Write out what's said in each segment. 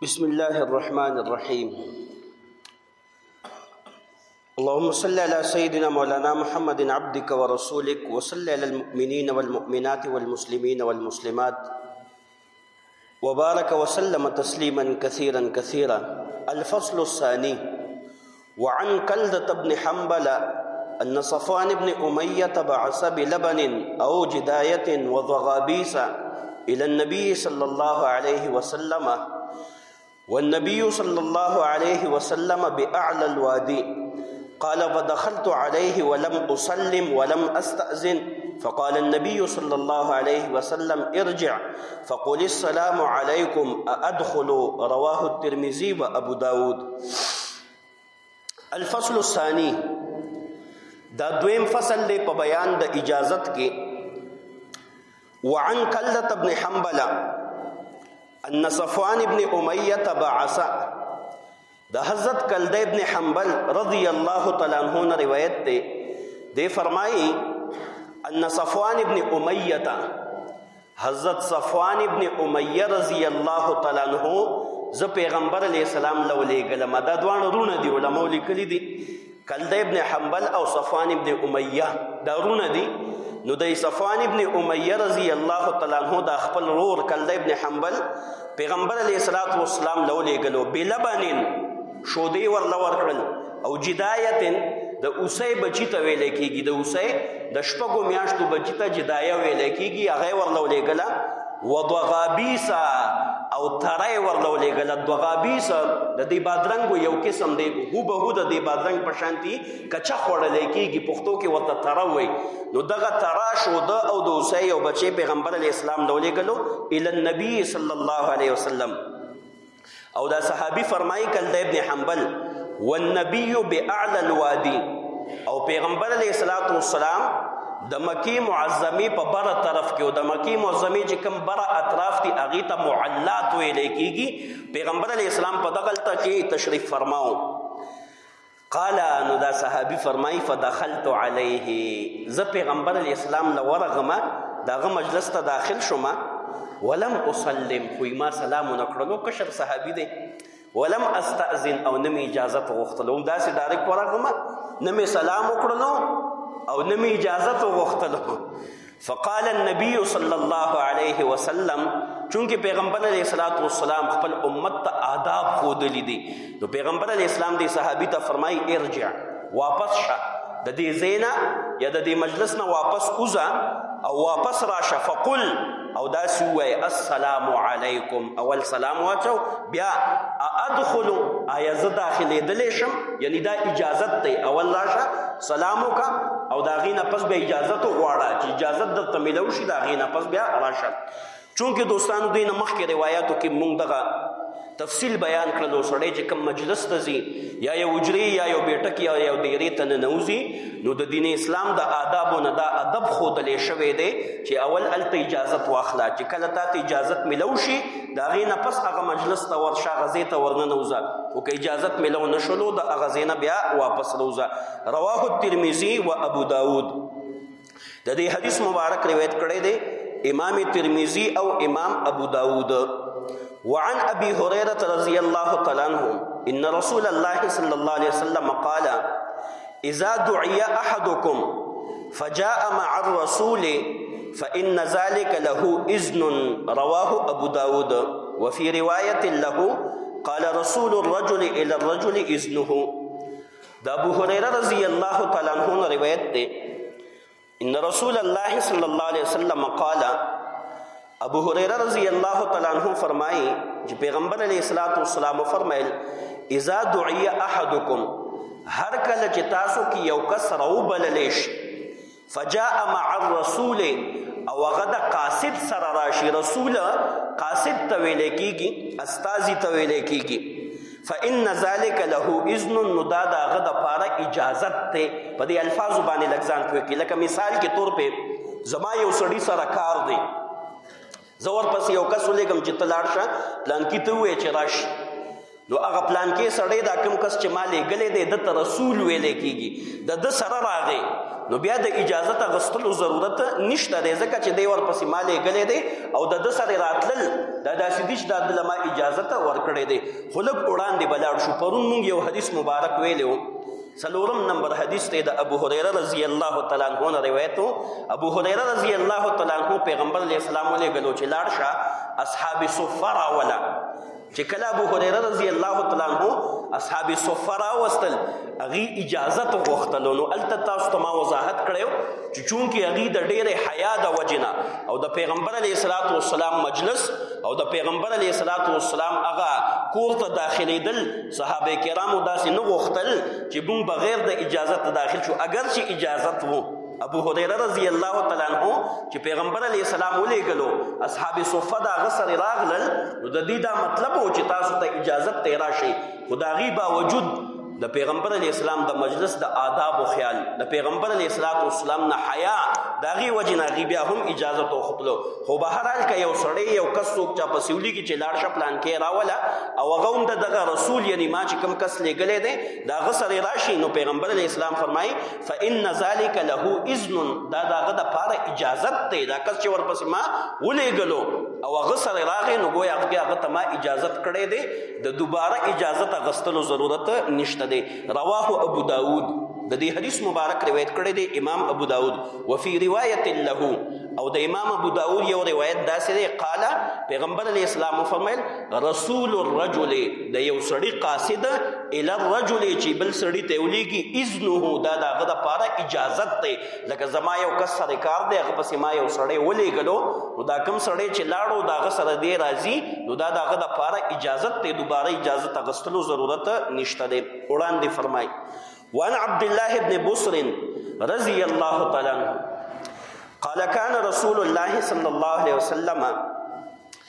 بسم الله الرحمن الرحيم اللهم صل على سيدنا مولانا محمد عبدك ورسولك وصل على المؤمنين والمؤمنات والمسلمين والمسلمات وبارك وسلم تسليما كثيرا كثيرا الفصل الثاني وعن كلدة بن حنبل أن صفوان بن أمية بعث بلبن أو جداية وضغابيس إلى النبي صلى الله عليه وسلم والنبي صلى الله عليه وسلم بأعلى الوادي قال ودخلت عليه ولم أسلم ولم أستأذن فقال النبي صلى الله عليه وسلم ارجع فقل السلام عليكم أأدخل رواه الترمذي وأبو داود الفصل الثاني دا دویم فصل دی په بیان د اجازت کې وعن کلت ابن حنبل ان صفوان ابن امیه بعث د حضرت کلد ابن حنبل رضی الله تعالی عنہ نه روایت دی دی فرمایي ان صفوان ابن امیه حضرت صفوان ابن امیه رضی الله تعالی عنہ ز پیغمبر علی السلام لو لګل مدا دوان رونه دی علماء لیکلی دی کلد ابن حنبل او صفوان ابن امیه دا رونه دی نو د صفوان ابن امیه رضی الله تعالی عنہ د خپل رور کلد ابن حنبل پیغمبر علی السلام لو لګلو بلبنن شودې ورله ورکړل او جدایتن د اوسې بچی ته ویل کېږي د اوسې د شپږو میاشتو بچی ته جدایه ویل کېږي هغه ورله ولېګله وضغابیسا او ترای ورله ولېګله دغابیسا د دې بادرنګ یو قسم دی هو به هو د دې بادرنګ په شانتي کچا خوړل کېږي پښتو کې ورته ترا وای نو دغه ترا شو د او د اوسې یو بچی پیغمبر اسلام لولېګلو ال النبي صلی الله علیه وسلم او دا صحابي فرمایي کله د ابن حنبل والنبي باعلى الوادي او پیغمبر علیه الصلاۃ والسلام د مکی معظمه په بره طرف کې او د مکی معظمه چې کوم بره اطراف دي هغه ته معلات ویل کیږي پیغمبر علیه السلام په دغه تل کې تشریف فرماو قال نو دا صحابي فرمای فدخلت عليه زه پیغمبر اسلام لورغما داغه مجلس ته داخل شوم ولم اسلم خو ما سلام نکړلو کشر صحابي دی ولم استاذن او نمی اجازه غوښتلو دا سي ډایرک ورغما نمی سلام وکړلو او نمی اجازه غوښتلو فقال النبي صلى الله عليه وسلم چونکه پیغمبر علیه الصلاۃ والسلام خپل امت ته آداب خودلی دي نو پیغمبر علیه السلام دی صحابي ته فرمای ارجع واپس شه د دې زینا یا د دې مجلس نه واپس اوزا او واپس راشه فقل او دا سوې السلام علیکم اول سلام واچو بیا ادخل آیا زه داخلي دلې شم یعنی دا اجازت ته اول راشه سلام وکا او دا غینه پس به اجازه تو غواړه چې اجازه درته ملو شي دا غینه پس بیا راشه چونکه دوستانو دینه مخکې روایتو کې مونږ دغه تفصیل بیان کړل او سړی چې کم مجلس ته ځي یا یو اجري یا یو بیټک یا یو دیرې ته ننوځي نو د دین اسلام د آدابو نه دا ادب خودلې شوی دی چې اول الته اجازت واخله چې کله تا ته اجازت ملو شي د هغې نه پس هغه مجلس ته ورشه هغه ځای ته ورننوځه خو که اجازت میلو نه شولو د هغه ځای نه بیا واپس روځه رواه الترمذي و ابو داود د دې حدیث مبارک روایت کړی دی امام ترمذي او امام ابو داود وعن ابي هريره رضي الله تعالى عنه ان رسول الله صلى الله عليه وسلم قال إذا دعي أحدكم فجاء مع الرسول فإن ذلك له إذن رواه أبو داود وفي رواية له قال رسول الرجل إلى الرجل إذنه دا أبو هريرة رضي الله تعالى عنه رواية ان رسول الله صلی الله علیه وسلم قال ابو هريره رضی الله تعالی عنہ فرمایي چې پیغمبر علیه الصلاۃ والسلام فرمایل اذا دعي احدكم هر کله چې تاسو کې یو کس راو بللی شي فجاء مع الرسول او غد قاصد سره راشي رسول قاصد ته ویل کیږي استاذي ته ویل کیږي فان ذلك له اذن نو دا د هغه د پاره اجازت ته په دې الفاظو باندې لګزان کوي کې لکه مثال کې تور په زما یو سړی سره کار دی زه ورپسې یو کس ولېږم چې ته لاړ شه پلانکي ته ووایې چې راشي نو هغه پلانکي سړی دا کوم کس چې ما لېږلی دی ده ته رسول ویلی کېږي د ده سره راغی نو بیا د اجازه ته غستلو ضرورت نشته دی ځکه چې دی ورپسې ما لېږلی دی او د ده سره راتلل دا داسې دي چې دا دله ما اجازه ته ورکړی دی خو لږ وړاندې به لاړ شو پرون مونږ یو حدیث مبارک ویلی و څلورم نمبر حدیث دی د ابو هریره رضی الله تعالی عنه نه روایت ابو هریره رضی الله تعالی عنه پیغمبر علیه السلام ولېږلو چې لاړ شه اصحاب صفه راوله چې کله ابو هريره رضی الله تعالی عنہ اصحاب صفه را وستل اغي اجازه ته غوښتلو نو الته تاسو ته ما وضاحت کړو چې چونکی اغي د ډېرې حیا د وجنا او د پیغمبر علی صلوات و سلام مجلس او د پیغمبر علی صلوات و سلام اغا کور ته داخليدل صحابه کرامو داسې نه غوښتل چې بون بغیر د اجازه ته داخل شو اگر چې اجازه وو ابو هريره رضی الله تعالی عنہ چې پیغمبر علی السلام ولېګلو اصحاب صفه دا غسر راغلل نو د دې دا مطلب و چې تاسو ته اجازه ته راشي خدایي باوجود د پیغمبر علی السلام د مجلس د آداب او خیال د پیغمبر علی السلام نه حیا داغي وجنا غي بیا هم اجازه تو خپلو خو به هر حال کې یو سړی یو کس څوک چا په سیولي کې چې لاړ شه پلان کې راولا او غوم د دغه رسول یعنی ما چې کم کس لګلې ده دا غسر راشي نو پیغمبر علی السلام فرمایي فإن ذلك له اذن دا داغه د پاره اجازه ته دا کس چې ورپسې ما ولېګلو او هغه سره راغې نو ګویا هغه ته ما اجازه کړې ده د دوباره اجازه ته غستلو ضرورت نشته ده رواه ابو داود د دې حدیث مبارک روایت کړی دی امام ابو داود وفي روایت له او د امام ابو داود یو روایت داسې دی قال پیغمبر علی اسلام فرمایل رسول الرجل د یو سړی قاصد ال الرجل چې بل سړی ته ولېږي اذنه دا دغه د پاره اجازت دی لکه زما یو کس سره کار دی هغه پسې ما یو سړی ولېږلو نو دا کم سړی چې لاړو دغه سره دی راځي نو دا دغه د پاره اجازت دی دوباره اجازه تغستلو ضرورت نشته دی وړاندې فرمای وان عبد الله ابن بصر رضی الله تعالی عنہ قال كان رسول الله صلى الله عليه وسلم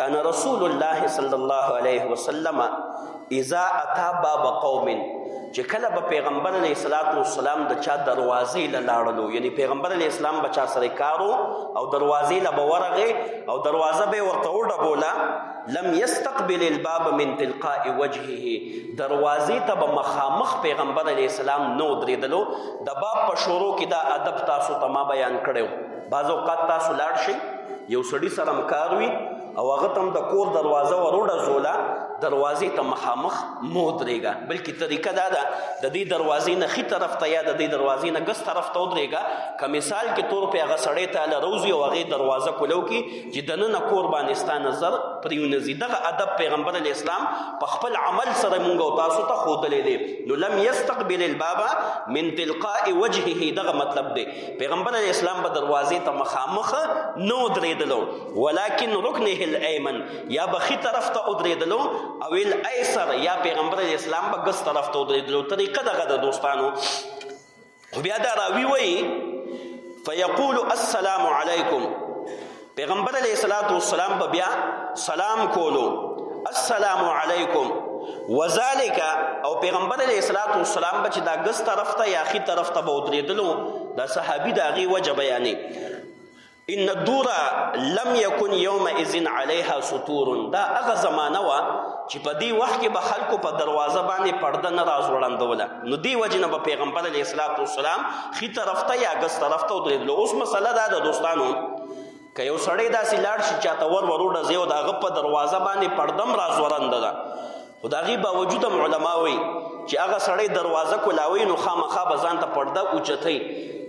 کان رسول الله صلی الله علیه وسلم اذا اتى باب قوم چې کله به پیغمبر علیه الصلاۃ والسلام د چا دروازې له لاړلو یعنی پیغمبر علیه السلام بچا سره کارو او دروازې له بورغه او دروازه به ورته وډبوله لم يستقبل الباب من تلقاء وجهه دروازې ته به مخامخ پیغمبر علیه السلام نو درېدلو د باب په شروع کې دا ادب تاسو ته ما بیان کړو بعض اوقات تاسو لاړ شئ یو سړي سره هم کار وي او هغه ته هم د کور دروازه وروډزوله دروازې ته مخامخ مه ودرېږه بلکې طریقه دا ده د دې دروازې نه ښي طرف ته یا د دې دروازې نه ګس طرف ته ودرېږه که مثال کې تور پې هغه سړی ته هله روځي او هغې دروازه کولو کې چې دننه کور باندې ستا نظر پرې ونځي دغه ادب پیغمبر علیه اسلام په خپل عمل سره مونږ او تاسو ته ښودلی دی نو لم یستقبل البابا من تلقاء وجهه دغه مطلب دی پیغمبر علی اسلام به دروازې ته مخامخ نو درېدلو ولکن رکنه الایمن یا به خي طرف ته درېدلو او الایسر یا پیغمبر علی اسلام به ګس طرف ته درېدلو طریقه دغه د دوستانو خو بیا دا راوی وای فیقول السلام علیکم پیغمبر علیه الصلاۃ والسلام په بیا سلام کولو السلام علیکم وذالک او پیغمبر علیه الصلاۃ والسلام بچ دا ګس طرف ته یا خي طرف ته بودریدلو دا صحابي دا غي وجه بیانې ان الدور لم يكن يومئذ عليها سطور دا هغه زمانہ وا چې په دې وخت کې به خلکو په دروازه باندې پرده نه راز وړاندوله نو دی وجنه په پیغمبر علیه الصلاۃ والسلام خي طرف ته یا ګس طرف ته درې له اوس مسله دا ده دوستانو که یو سړی داسې لاړ شي چاته ور وروډه زیو دا غ په دروازه باندې پردم را زورند ده خدایي باوجود علماوي چې هغه سړی دروازه کولاوي نو خامخا بزان ته پرده اوچتای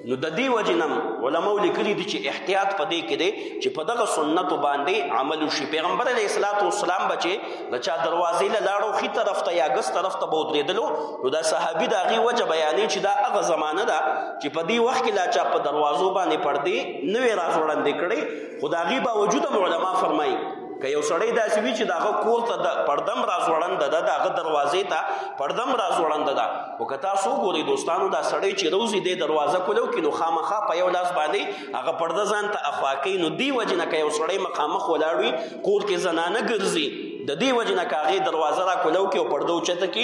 نو د دې وجې نه علماو لیکلي دي چې احتیاط په دې کې دی چې په دغه سنتو باندې عمل وشي پیغمبر علیه الصلاۃ والسلام به چې د چا دروازې له لاړو ښي طرف ته یا ګس طرف ته به ودرېدلو نو دا صحابي د هغې وجه بیانوي چې دا هغه زمانه ده چې په دې وخت کې لا چا په دروازو باندې پردې نه وې راځوړندې کړې خو د هغې باوجود هم علما فرمایي که یو سړی داسې وي چې د هغه کور ته د پردم راځوړنده ده د هغه دروازې ته پردم راځوړنده ده خو که تاسو وګورئ دوستانو دا سړی چې روزي دی دروازه کولو کې نو خامخا په یو لاس باندې هغه پرده ځان ته اخوا کوي نو دې وجې نه که یو سړی مخامخ ولاړ وي کور کې زنانه ګرځي د دې وجې نه که هغې دروازه را کولو کې او پرده اوچته کې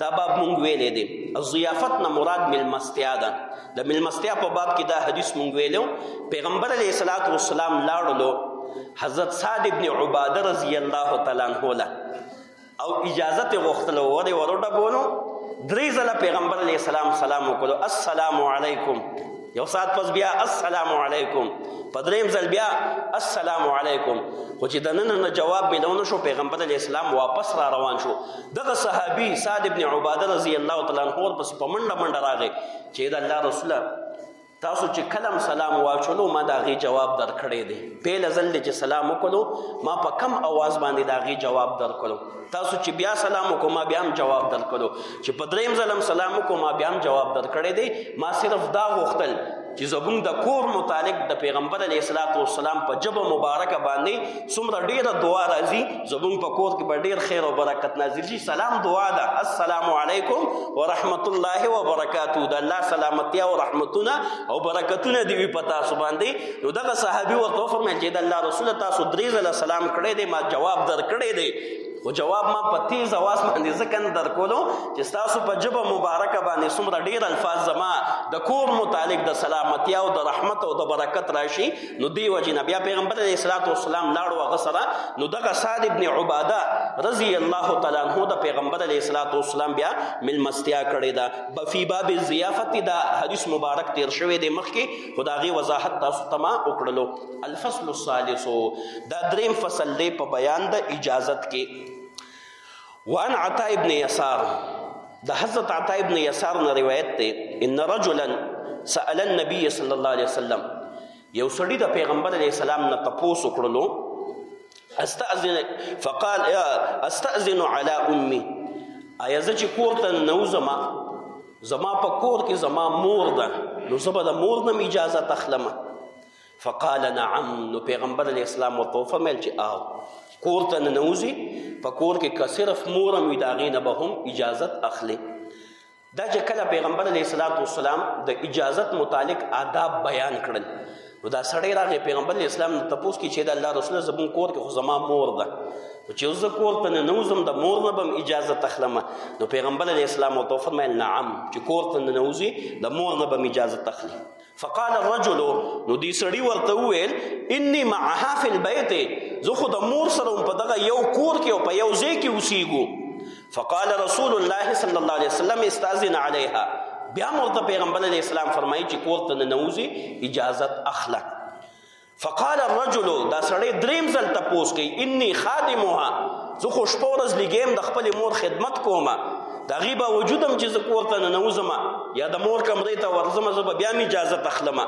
دا باب مونږ ویلې دي ضیافت نه مراد ملمستیا ده د ملمستیا په باب کې دا حدیث مونږ ویلو پیغمبر علیه الصلاۃ والسلام لاړلو حضرت سعد ابن عباده رضی الله تعالی عنہ له او اجازه ته غوښتلو وره ورډه بولو درې ځله پیغمبر علیه السلام سلام وکړو السلام علیکم یو سات پس بیا السلام علیکم په دریم ځل بیا السلام علیکم خو چې د نن نه جواب مې نه شو پیغمبر علی اسلام واپس را روان شو دغه صحابي سعد ابن عباده رضی الله تعالی عنہ ور پس په منډه منډه راغی چې دا الله رسول تاسو چې کلم سلام واچولو ما دا غي جواب درکړې دي په لزل چې سلام وکړو ما په کم आवाज باندې دا غي جواب درکړو تاسو چې بیا سلام وکړو ما بیا هم جواب درکړو چې په دریم ځلم سلام وکړو ما بیا هم جواب درکړې دي ما صرف دا غوښتل چې زمونږ د کور متعلق د پیغمبر علیه الصلاۃ والسلام په جبه مبارکه باندې څومره ډیره دعا راځي زمونږ په کور کې به ډیر خیر او برکت نازل شي سلام دعا ده السلام علیکم ورحمت الله وبرکاته د الله سلامتی او رحمتونه او برکتونه دی په تاسو باندې نو دغه صحابي ورته فرمایي چې د الله رسول تاسو درې ځله سلام کړی دی ما جواب درکړی دی خو جواب ما په تیز اواز باندې ځکه نه درکولو چې ستاسو په جبه مبارکه باندې څومره ډیر الفاظ زما د کور متعلق د سلامتی او د رحمت او د برکت راشي نو دی وجه نه بیا پیغمبر علیه الصلاۃ والسلام لاړو هغه سره نو دغه سعد ابن عباده رضی الله تعالی عنہ د پیغمبر علیه الصلاۃ والسلام بیا ملمستیا کړې ده بفی باب الضیافت دا حدیث مبارک تیر شوی دی مخکې خدای وضاحت تاسو ته ما وکړلو الفصل الثالث دا دریم فصل دی په بیان د اجازت کې وان عطا ابن یسار د حضرت عطا ابن یسار نه روایت دی ان رجلا سأل النبي صلی الله علیه وسلم یو سړی د پیغمبر علیه السلام نه تپوس وکړلو استاذن فقال استاذن على امي ایا زه چې کور ته نوزم زما په کور کې زما مور ده نو زه به د مور نه اجازه تخلمه فقال نعم نو پیغمبر علی اسلام ورته وفرمایل چې آو کور ته ننوځي په کور کې که صرف مور هم وي د هغې نه به هم اجازت اخلي دا چې کله پیغمبر علیه السلام والسلام د اجازت متعلق آداب بیان کړل نو دا سړی راغی پیغمبر علیه السلام ته پوس کې چې دا الله رسول زمون کور کې خو زما مور ده چې زه کور ته نه نوزم د مور نه بم اجازه تخلم نو پیغمبر علیه السلام او تو فرمایل نعم چې کور ته نه نوزي د مور نه بم اجازه تخلي فقال الرجل نو دی سړی ورته وویل انی معها فی البیت زه خو د مور سره په دغه یو کور کې او په یو ځای کې اوسېږو فقال رسول الله صلی الله علیه وسلم استاذن علیها بیا مرته پیغمبر علیه السلام فرمایي چې کور ته ننوځي اجازت اخله فقال الرجل دا سړی دریم ځل تپوس کوي انی خادمها زه خو شپه ورځ لګیم د خپل مور خدمت کوم دا غي با وجودم چې زه کورته نه نوزم یا د مور کمرې ته ورزم زه به بیا می اجازه تخلم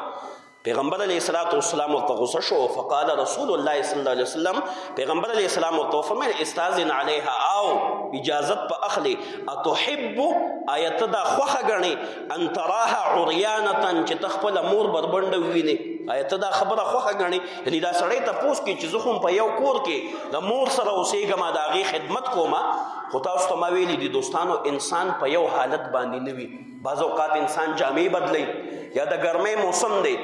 پیغمبر علیه الصلاۃ والسلام ورته غوسه شو فقال رسول الله صلی الله علیه وسلم پیغمبر علیه السلام ورته فرمایل استاذن علیها او اجازه په اخلي اتحب آیت دا خوخه غني ان تراها عریانه چې تخپل مور بربنده ویني آیته دا خبره خوخه غني یعنی دا سړی ته پوس کې چې زخم په یو کور کې د مور سره اوسېګم دا غي خدمت کوم خو تاسو ته ما ویلي دي دوستانو انسان په یو حالت باندې نه وي بعض اوقات انسان جامې بدلی یا د ګرمۍ موسم دی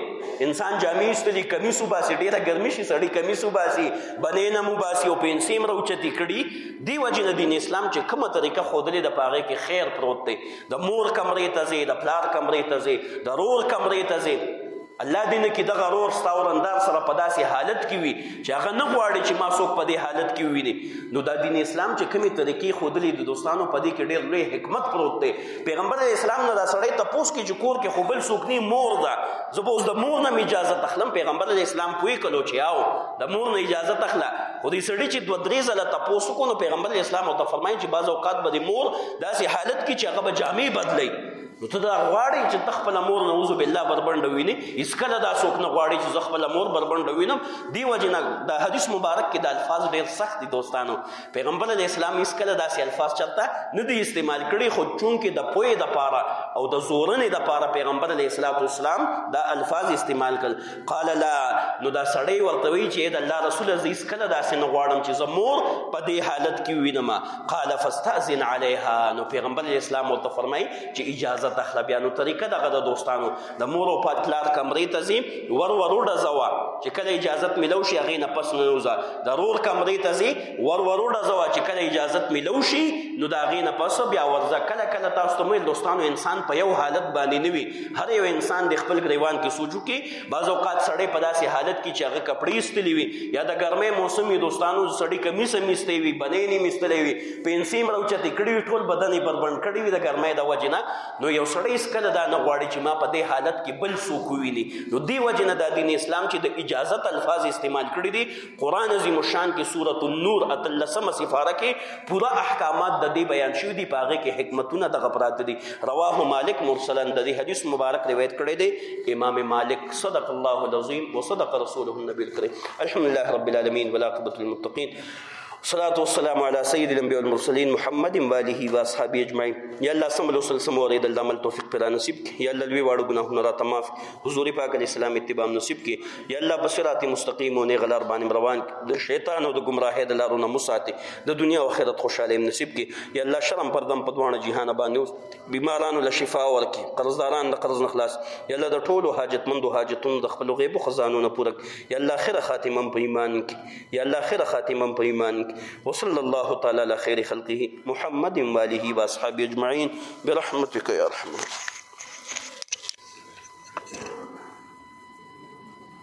انسان جامې استلی کمیس وباسي ډیره ګرمي شي سړی کمیس وباسي بنې نه وباسي او پنسیم روچتی کړي دی وجه نه دین اسلام چې کومه طریقه خودلې د پاره کې خیر پروت دی د مور کمرې ته ځې د پلار کمرې ته ځې د رور کمرې ته ځې الله دې نه کې دغه رور ستا ورندار سره په داسې حالت کې وي چې هغه نه غواړي چې ما څوک په دې حالت کې وویني نو دا دین اسلام چې کومې طریقې ښودلې د دوستانو په دې کې ډېر لوی حکمت پروت دی پیغمبر اسلام نه دا سړی تپوس کې چې کور کې خو بل څوک نه مور ده زه به اوس د مور نه اجازه تخلم پیغمبر اسلام پوی کلو چې آو د مور نه اجازه تخله خو دې سړی چې دوه درې ځله تپوس کو نو پیغمبر اسلام او ته فرمایي چې بعض اوقات به د مور داسې حالت کې چې هغه به جامې بدلوي نو ته دا غواړې چې ته خپله مور نعوذ بالله بربنډه وینې هېڅکله دا څوک نه غواړي چې زه خپله مور بربنډه وینم دې وجې نه د حدیث مبارک کې د الفاظ ډېر سخت دي دوستانو پیغمبر علیه اسلام هېڅکله داسې الفاظ چرته نه دي استعمال کړي خو چونکې د پوهې دپاره او د زورنې دپاره پیغمبر علیه اسلام دا الفاظ استعمال کړل قال لا نو دا سړی ورته وی چې د الله رسول زه هیڅ کله داسې نه غواړم چې زمور په دې حالت کې وینم قال فاستاذن عليها نو پیغمبر اسلام ورته فرمای چې اجازه تخله بیا نو طریقه دغه د دوستانو د مور او پاتلار کمرې ته زی ور وروډه زوا چې کله اجازه ملو شي هغه نه پس نه وزا ضرور کمرې ته زی ور وروډه زوا چې کله اجازه ملو شي نو دا غې نه پس بیا ورځه کله کله تاسو ته مې دوستانو انسان په یو حالت باندې نوي هر یو انسان د خپل ګریوان کې سوچو کې بعض اوقات سړی په داسې حالت کې چې هغه کپړې ایستلې وي یا د ګرمې موسمي دوستانو سړی کمیس هم ایستې وي بنې نیم ایستلې وي پنسې هم راوچتې کړې وي ټول بدن یې بربنډ کړی وي د ګرمۍ د وجې نه نو یو سړی هېڅکله دا نه غواړي چې ما په دې حالت کې بل څوک وویني نو دې وجې نه دا دین اسلام چې د اجازت الفاظ استعمال کړي دي قران عظیم الشان کې سورۃ النور اتلسم سفاره کې پورا احکامات د دې بیان شوی دی پاغه کې حکمتونه د غفرات دي رواه مالک مرسلا د دې حدیث مبارک روایت کړی دی امام مالک صدق الله العظیم وصدق رسوله النبی الکریم الحمد لله رب العالمین والعاقبۃ للمتقین صلوات و سلام علی سید الانبیاء والمرسلین محمد و علیه و اصحابہ اجمعین یا الله سم له سلسله مو رید الله مل توفیق پر نصیب یا الله لوی واړو ګناهونه را تماف حضور پاک علیہ السلام اتباع نصیب کی یا الله په صراط مستقیم او غلار باندې روان د شیطان او د گمراهۍ د لارو نه مساتي د دنیا او آخرت خوشاله نصیب کی یا الله شرم پردم په دوانه جهان باندې بیمارانو له شفا ورکي قرضداران د قرض نخلاص یا الله د ټولو حاجتمندو حاجتونو د خپل غیب خزانو نه پوره یا الله خیر خاتمه په ایمان کی یا الله خیر خاتمه په ایمان کی وصلی الله تعالی علی خیر خلقه محمد و علیه و اصحابہ اجمعین برحمتک یا ارحم